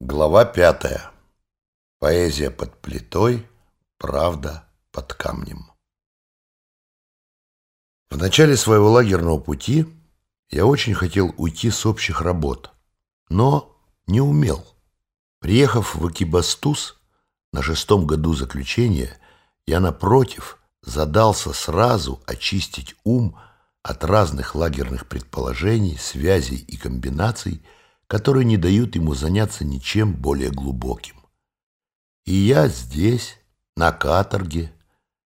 Глава пятая. Поэзия под плитой, правда под камнем. В начале своего лагерного пути я очень хотел уйти с общих работ, но не умел. Приехав в Экибастуз на шестом году заключения, я, напротив, задался сразу очистить ум от разных лагерных предположений, связей и комбинаций, которые не дают ему заняться ничем более глубоким. И я здесь, на каторге,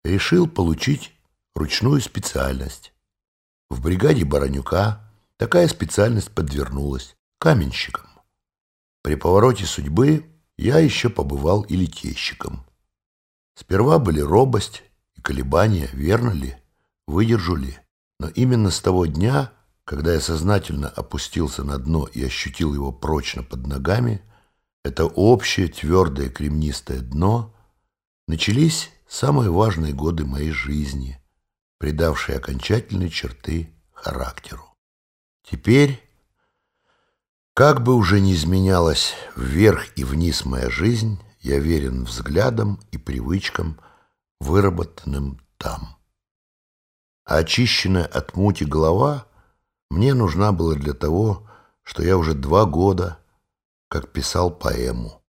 решил получить ручную специальность. В бригаде Баранюка такая специальность подвернулась каменщиком. При повороте судьбы я еще побывал и литейщиком. Сперва были робость и колебания, верно ли, выдержу ли. Но именно с того дня когда я сознательно опустился на дно и ощутил его прочно под ногами, это общее твердое кремнистое дно, начались самые важные годы моей жизни, придавшие окончательные черты характеру. Теперь, как бы уже ни изменялась вверх и вниз моя жизнь, я верен взглядам и привычкам, выработанным там. А очищенная от мути голова — мне нужна была для того, что я уже два года как писал поэму.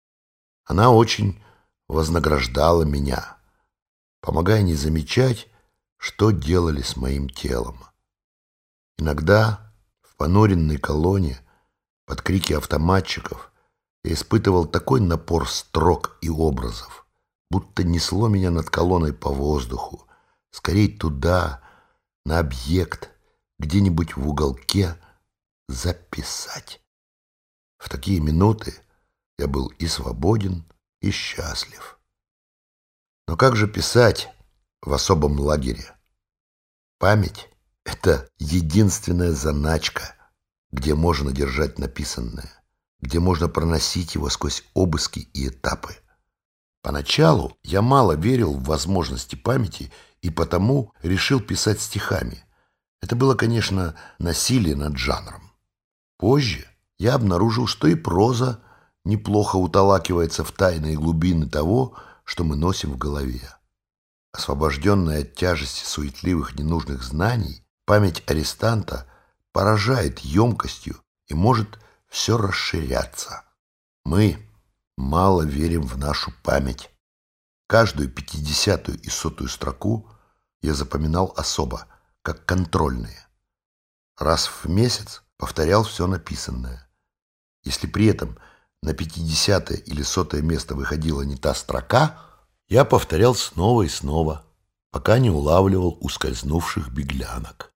Она очень вознаграждала меня, помогая не замечать, что делали с моим телом. Иногда в понуренной колонне под крики автоматчиков я испытывал такой напор строк и образов, будто несло меня над колонной по воздуху, скорее туда, на объект, где-нибудь в уголке записать. В такие минуты я был и свободен, и счастлив. Но как же писать в особом лагере? Память — это единственная заначка, где можно держать написанное, где можно проносить его сквозь обыски и этапы. Поначалу я мало верил в возможности памяти и потому решил писать стихами — это было, конечно, насилие над жанром. Позже я обнаружил, что и проза неплохо уталакивается в тайные глубины того, что мы носим в голове. Освобожденная от тяжести суетливых ненужных знаний, память арестанта поражает емкостью и может все расширяться. Мы мало верим в нашу память. Каждую пятидесятую и сотую строку я запоминал особо – как контрольные. Раз в месяц повторял все написанное. Если при этом на пятидесятое или сотое место выходила не та строка, я повторял снова и снова, пока не улавливал ускользнувших беглянок.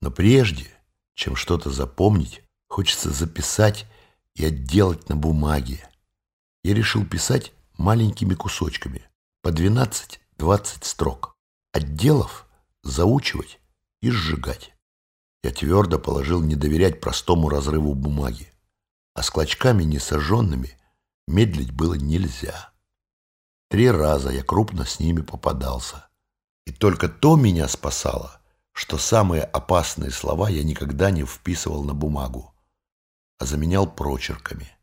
Но прежде, чем что-то запомнить, хочется записать и отделать на бумаге. Я решил писать маленькими кусочками, по 12-20 строк. Отделав, заучивать и сжигать. Я твердо положил не доверять простому разрыву бумаги, а с клочками несожженными медлить было нельзя. Три раза я крупно с ними попадался. И только то меня спасало, что самые опасные слова я никогда не вписывал на бумагу, а заменял прочерками.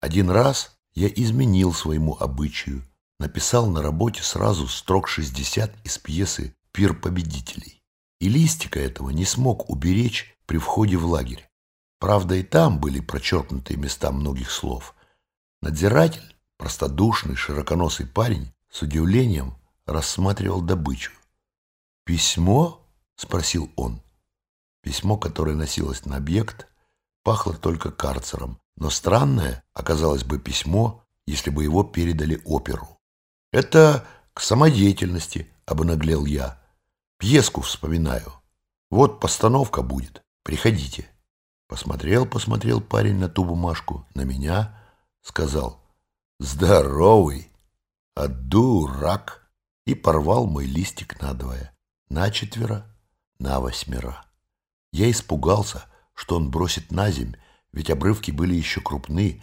Один раз я изменил своему обычаю, написал на работе сразу строк 60 из пьесы «Пир победителей». И листика этого не смог уберечь при входе в лагерь. Правда, и там были прочеркнутые места многих слов. Надзиратель, простодушный, широконосый парень, с удивлением рассматривал добычу. «Письмо?» — спросил он. Письмо, которое носилось на объект, пахло только карцером, но странное оказалось бы письмо, если бы его передали оперу. «Это к самодеятельности», — обнаглел я. Пьеску вспоминаю. Вот постановка будет. Приходите. Посмотрел, посмотрел парень на ту бумажку, на меня, сказал «Здоровый, а дурак!» и порвал мой листик надвое, на четверо, на восьмеро. Я испугался, что он бросит на земь, ведь обрывки были еще крупны.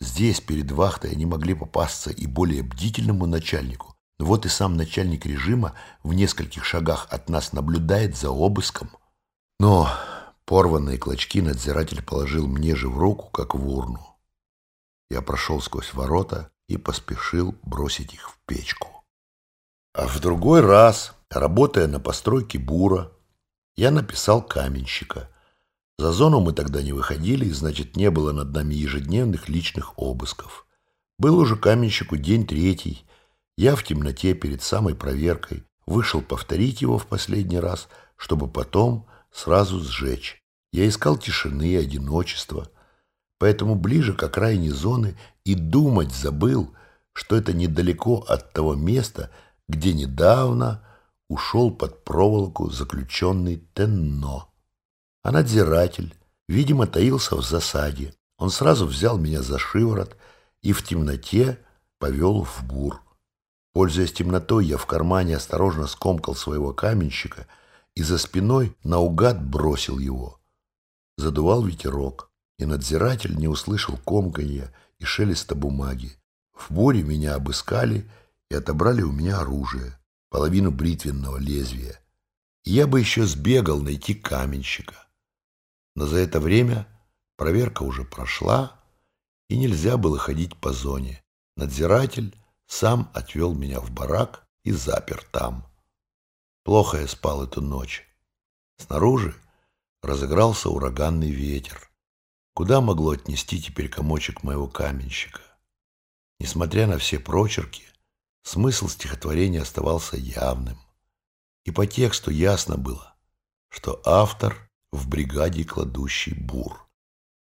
Здесь, перед вахтой, они могли попасться и более бдительному начальнику, вот и сам начальник режима в нескольких шагах от нас наблюдает за обыском. Но порванные клочки надзиратель положил мне же в руку, как в урну. я прошел сквозь ворота и поспешил бросить их в печку. А в другой раз, работая на постройке бура, я написал каменщика. За зону мы тогда не выходили, значит, не было над нами ежедневных личных обысков. Был уже каменщику день третий. Я в темноте перед самой проверкой вышел повторить его в последний раз, чтобы потом сразу сжечь. Я искал тишины и одиночества, поэтому ближе к окраине зоны и думать забыл, что это недалеко от того места, где недавно ушел под проволоку заключенный Тенно. А надзиратель, видимо, таился в засаде. Он сразу взял меня за шиворот и в темноте повел в бур. Пользуясь темнотой, я в кармане осторожно скомкал своего каменщика и за спиной наугад бросил его. Задувал ветерок, и надзиратель не услышал комканья и шелеста бумаги. В буре меня обыскали и отобрали у меня оружие, половину бритвенного лезвия. И я бы еще сбегал найти каменщика. Но за это время проверка уже прошла, и нельзя было ходить по зоне. Надзиратель сам отвел меня в барак и запер там. Плохо я спал эту ночь. Снаружи разыгрался ураганный ветер. Куда могло отнести теперь комочек моего каменщика? Несмотря на все прочерки, Смысл стихотворения оставался явным. И по тексту ясно было, что автор в бригаде кладущий бур.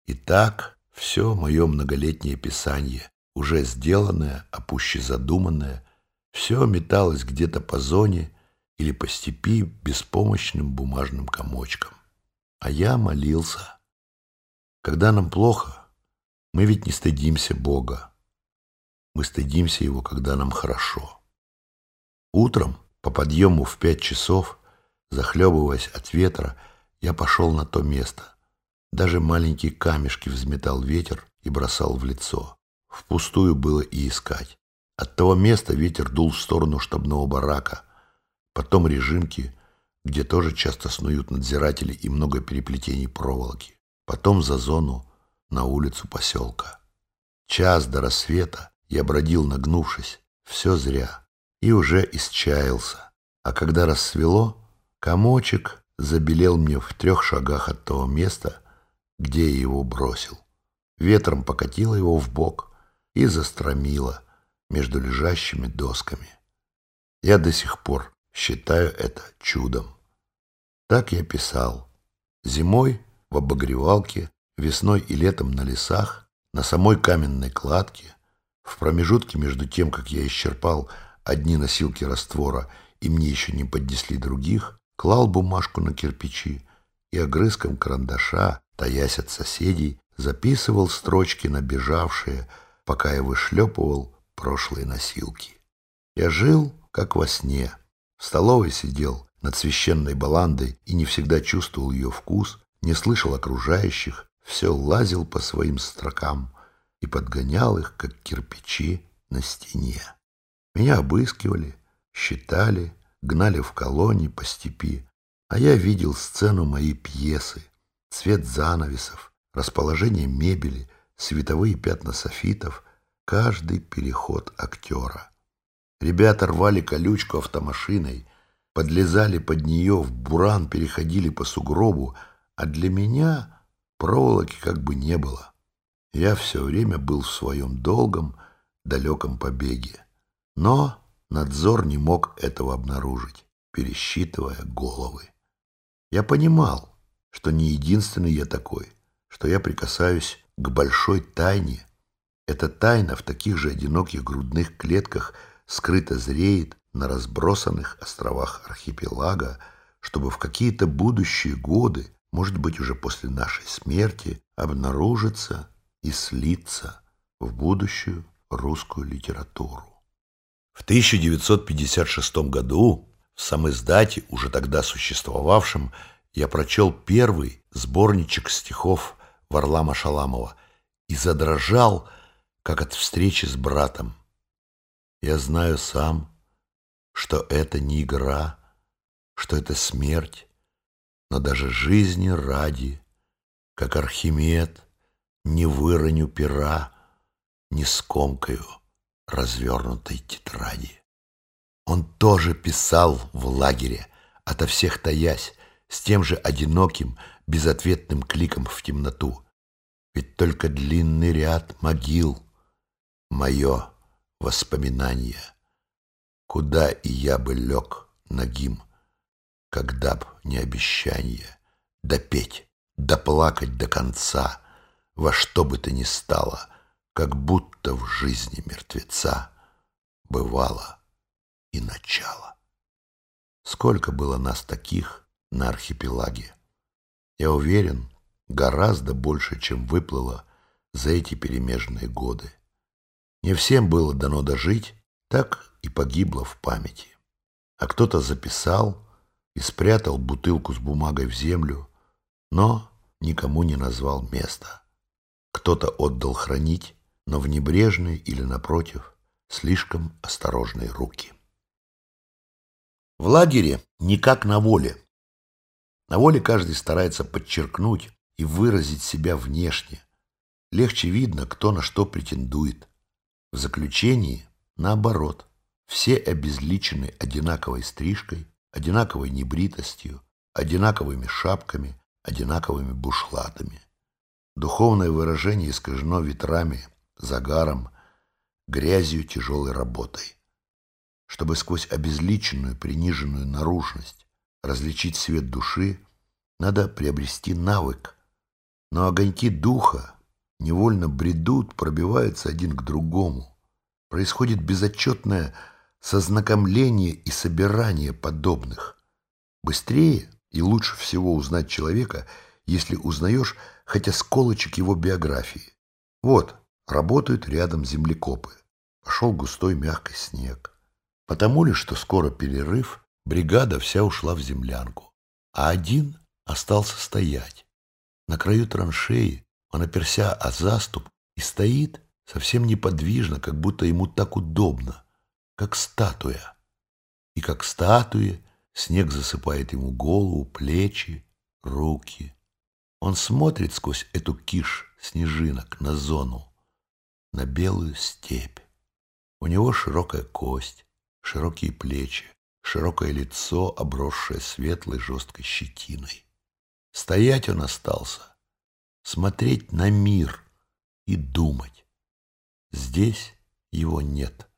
И так все мое многолетнее писание, уже сделанное, а пуще задуманное, все металось где-то по зоне или по степи беспомощным бумажным комочком. А я молился. Когда нам плохо, мы ведь не стыдимся Бога. Мы стыдимся его, когда нам хорошо. Утром, по подъему в пять часов, захлебываясь от ветра, я пошел на то место. Даже маленькие камешки взметал ветер и бросал в лицо. Впустую было и искать. От того места ветер дул в сторону штабного барака, потом режимки, где тоже часто снуют надзиратели и много переплетений проволоки, потом за зону на улицу поселка. Час до рассвета я бродил, нагнувшись, все зря, и уже исчаялся. А когда рассвело, комочек забелел мне в трех шагах от того места, где я его бросил. Ветром покатило его в бок и застромило между лежащими досками. Я до сих пор считаю это чудом. Так я писал. Зимой в обогревалке, весной и летом на лесах, на самой каменной кладке, в промежутке между тем, как я исчерпал одни носилки раствора и мне еще не поднесли других, клал бумажку на кирпичи и огрызком карандаша, таясь от соседей, записывал строчки набежавшие, пока я вышлепывал прошлые носилки. Я жил, как во сне. В столовой сидел над священной баландой и не всегда чувствовал ее вкус, не слышал окружающих, все лазил по своим строкам, и подгонял их, как кирпичи на стене. Меня обыскивали, считали, гнали в колонии по степи, а я видел сцену моей пьесы, цвет занавесов, расположение мебели, световые пятна софитов, каждый переход актера. Ребята рвали колючку автомашиной, подлезали под нее, в буран переходили по сугробу, а для меня проволоки как бы не было. Я все время был в своем долгом, далеком побеге. Но надзор не мог этого обнаружить, пересчитывая головы. Я понимал, что не единственный я такой, что я прикасаюсь к большой тайне. Эта тайна в таких же одиноких грудных клетках скрыто зреет на разбросанных островах архипелага, чтобы в какие-то будущие годы, может быть, уже после нашей смерти, обнаружиться и слиться в будущую русскую литературу. В 1956 году в самоиздате, уже тогда существовавшем, я прочел первый сборничек стихов Варлама Шаламова и задрожал, как от встречи с братом. Я знаю сам, что это не игра, что это смерть, но даже жизни ради, как Архимед, не выроню пера, не скомкаю развернутой тетради. Он тоже писал в лагере, ото всех таясь, с тем же одиноким, безответным кликом в темноту. Ведь только длинный ряд могил — мое воспоминание, куда и я бы лег нагим, когда б не обещание допеть, доплакать до конца, во что бы то ни стало, как будто в жизни мертвеца бывало и начало. Сколько было нас таких на архипелаге? Я уверен, гораздо больше, чем выплыло за эти перемежные годы. Не всем было дано дожить, так и погибло в памяти. А кто-то записал и спрятал бутылку с бумагой в землю, но никому не назвал места. Кто-то отдал хранить, но в небрежные или, напротив, слишком осторожные руки. В лагере не как на воле. На воле каждый старается подчеркнуть и выразить себя внешне. Легче видно, кто на что претендует. В заключении, наоборот, все обезличены одинаковой стрижкой, одинаковой небритостью, одинаковыми шапками, одинаковыми бушлатами. Духовное выражение искажено ветрами, загаром, грязью тяжелой работой. Чтобы сквозь обезличенную, приниженную наружность различить свет души, надо приобрести навык. Но огоньки духа невольно бредут, пробиваются один к другому. Происходит безотчетное сознакомление и собирание подобных. Быстрее и лучше всего узнать человека, если узнаешь хотя сколочек его биографии. Вот, работают рядом землекопы. Пошел густой мягкий снег. Потому ли, что скоро перерыв, бригада вся ушла в землянку, а один остался стоять. На краю траншеи он оперся о заступ и стоит совсем неподвижно, как будто ему так удобно, как статуя. И как статуя снег засыпает ему голову, плечи, руки. Он смотрит сквозь эту киш снежинок на зону, на белую степь. У него широкая кость, широкие плечи, широкое лицо, обросшее светлой жесткой щетиной. Стоять он остался, смотреть на мир и думать. Здесь его нет.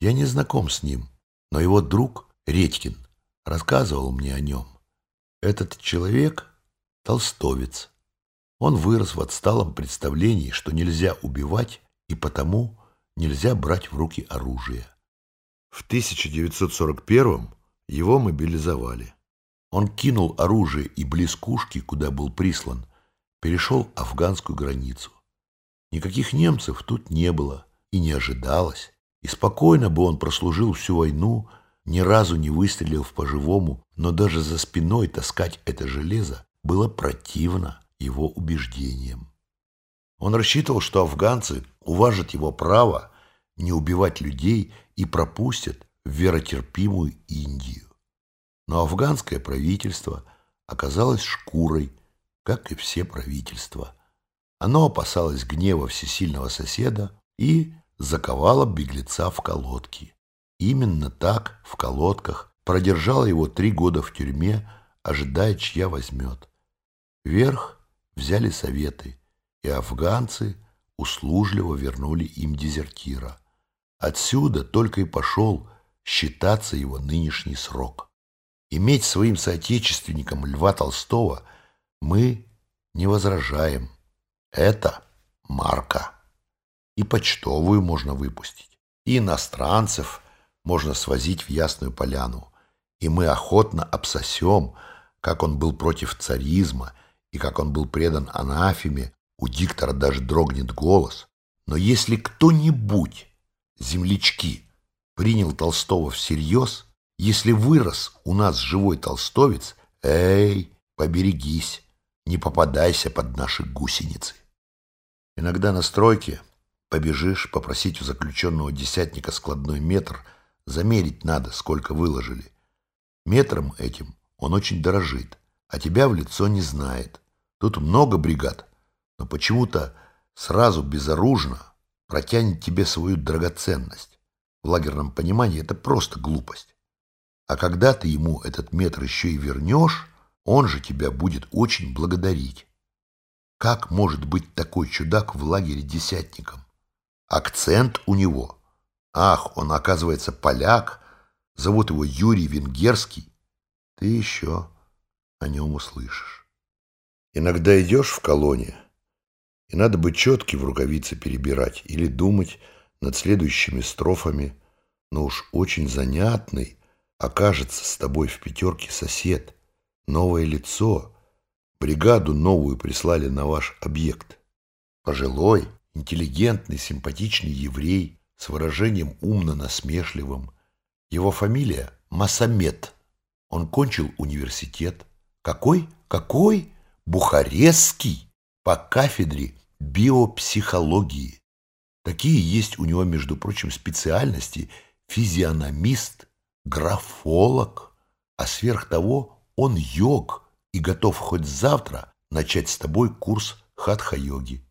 Я не знаком с ним, но его друг Редькин рассказывал мне о нем. Этот человек — толстовец. Он вырос в отсталом представлении, что нельзя убивать и потому нельзя брать в руки оружие. В 1941 его мобилизовали. Он кинул оружие и блескушки, куда был прислан, перешел афганскую границу. Никаких немцев тут не было и не ожидалось, и спокойно бы он прослужил всю войну, ни разу не выстрелил по-живому, но даже за спиной таскать это железо было противно его убеждениям. Он рассчитывал, что афганцы уважат его право не убивать людей и пропустят в веротерпимую Индию. Но афганское правительство оказалось шкурой, как и все правительства. Оно опасалось гнева всесильного соседа и заковало беглеца в колодки. Именно так, в колодках, продержало его три года в тюрьме, ожидая, чья возьмет. Вверх взяли советы, и афганцы услужливо вернули им дезертира. Отсюда только и пошел считаться его нынешний срок. Иметь своим соотечественником Льва Толстого мы не возражаем. Это марка. И почтовую можно выпустить, и иностранцев можно свозить в Ясную Поляну. И мы охотно обсосем, как он был против царизма и как он был предан анафеме, у диктора даже дрогнет голос. Но если кто-нибудь землячки, принял Толстого всерьез, если вырос у нас живой толстовец, эй, поберегись, не попадайся под наши гусеницы. Иногда на стройке побежишь попросить у заключенного десятника складной метр, замерить надо, сколько выложили. Метром этим он очень дорожит, а тебя в лицо не знает. Тут много бригад, но почему-то сразу безоружно протянет тебе свою драгоценность. В лагерном понимании это просто глупость. А когда ты ему этот метр еще и вернешь, он же тебя будет очень благодарить. Как может быть такой чудак в лагере десятником? Акцент у него. Ах, он, оказывается, поляк. Зовут его Юрий Венгерский. Ты еще о нем услышишь. Иногда идешь в колонии, и надо бы четки в рукавицы перебирать или думать над следующими строфами, но уж очень занятный окажется с тобой в пятерке сосед, новое лицо, бригаду новую прислали на ваш объект. Пожилой, интеллигентный, симпатичный еврей с выражением умно-насмешливым. Его фамилия Масамед. Он кончил университет. Какой? Какой? Бухарестский по кафедре биопсихологии. Такие есть у него, между прочим, специальности физиономист, графолог, а сверх того он йог и готов хоть завтра начать с тобой курс хатха-йоги.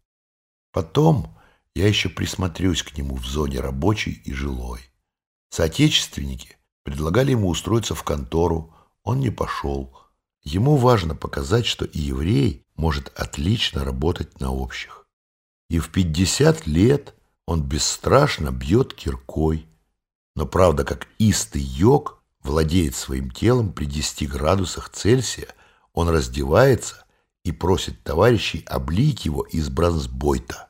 Потом я еще присмотрюсь к нему в зоне рабочей и жилой. Соотечественники предлагали ему устроиться в контору, он не пошел. Ему важно показать, что и еврей может отлично работать на общих. И в 50 лет он бесстрашно бьет киркой, но правда, как истый йог владеет своим телом при 10 градусах Цельсия, он раздевается и просит товарищей облить его из бронзбойта.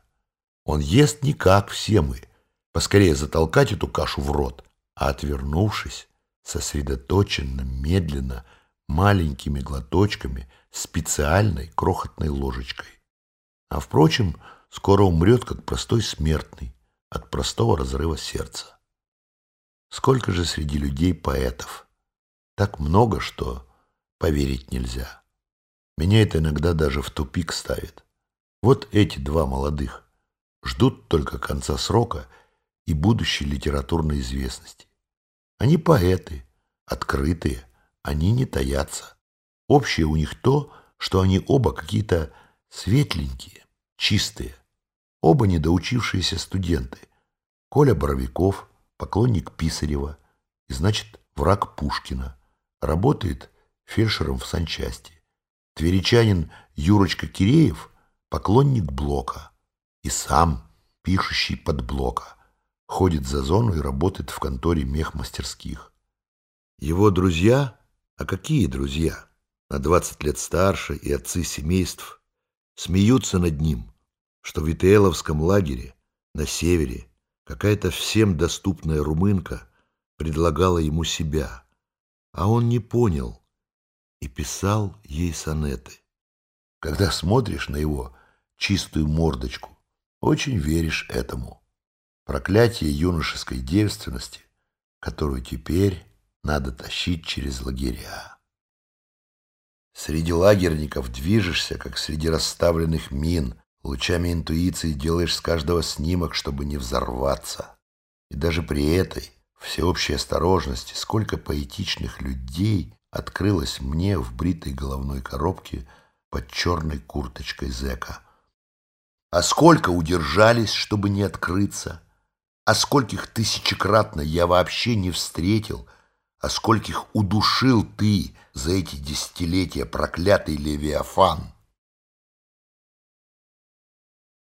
Он ест не как все мы, поскорее затолкать эту кашу в рот, а отвернувшись, сосредоточенно, медленно, маленькими глоточками, специальной крохотной ложечкой. А, впрочем, скоро умрет, как простой смертный, от простого разрыва сердца. Сколько же среди людей поэтов? Так много, что поверить нельзя. Меня это иногда даже в тупик ставит. Вот эти два молодых ждут только конца срока и будущей литературной известности. Они поэты, открытые, они не таятся. Общее у них то, что они оба какие-то светленькие, чистые. Оба недоучившиеся студенты. Коля Боровиков, поклонник Писарева, и, значит, враг Пушкина. Работает фельдшером в санчасти. Тверичанин Юрочка Киреев – поклонник Блока. И сам, пишущий под Блока, ходит за зону и работает в конторе мехмастерских. Его друзья, а какие друзья, на 20 лет старше и отцы семейств, смеются над ним, что в Витееловском лагере на севере какая-то всем доступная румынка предлагала ему себя, а он не понял – и писал ей сонеты. Когда смотришь на его чистую мордочку, очень веришь этому. Проклятие юношеской девственности, которую теперь надо тащить через лагеря. Среди лагерников движешься, как среди расставленных мин, лучами интуиции делаешь с каждого снимок, чтобы не взорваться. И даже при этой всеобщей осторожности сколько поэтичных людей открылась мне в бритой головной коробке под черной курточкой зэка. А сколько удержались, чтобы не открыться? А скольких тысячекратно я вообще не встретил? А скольких удушил ты за эти десятилетия, проклятый Левиафан?